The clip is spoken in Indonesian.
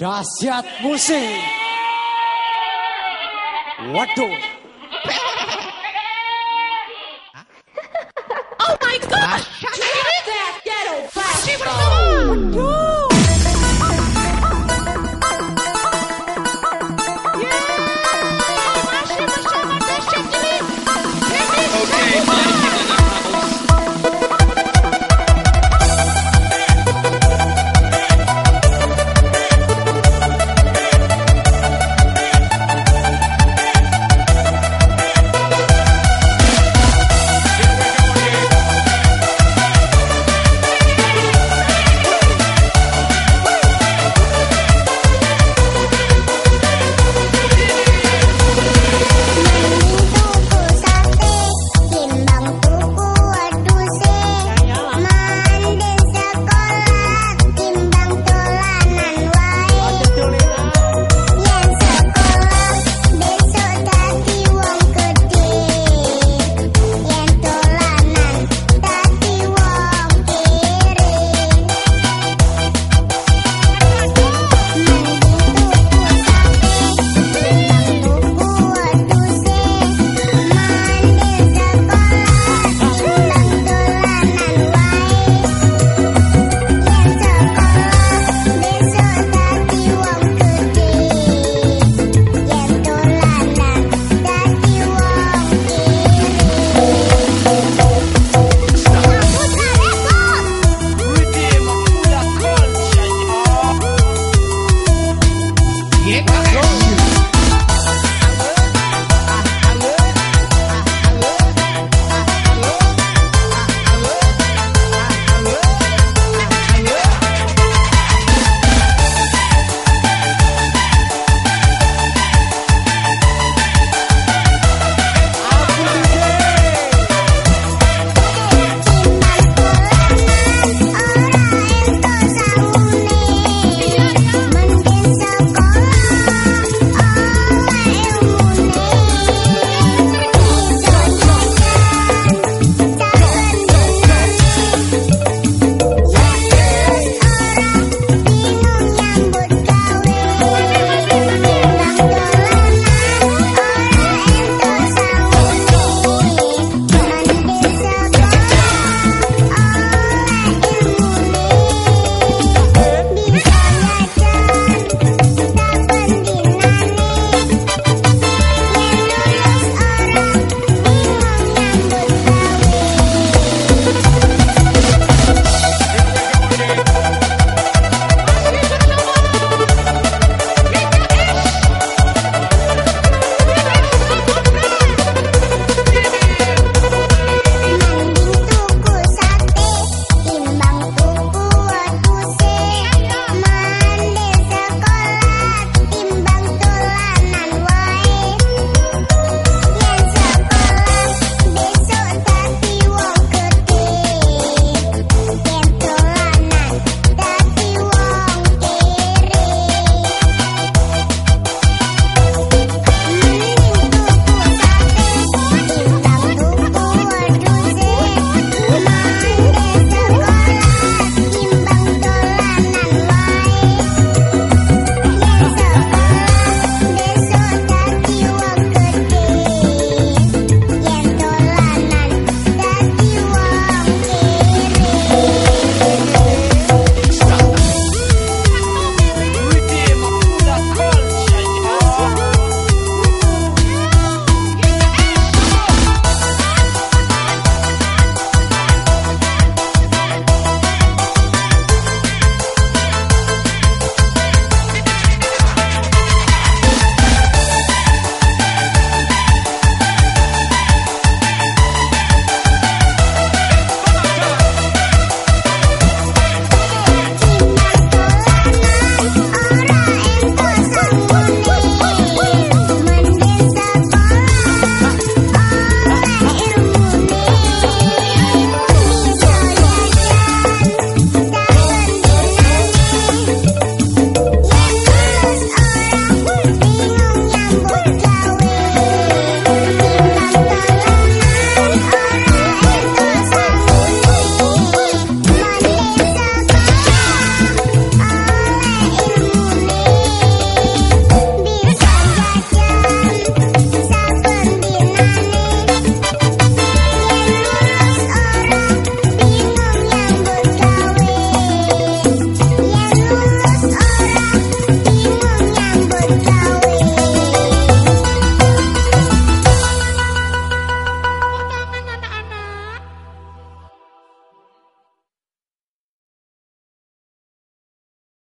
Dasyat musik. Waduh. Oh my god!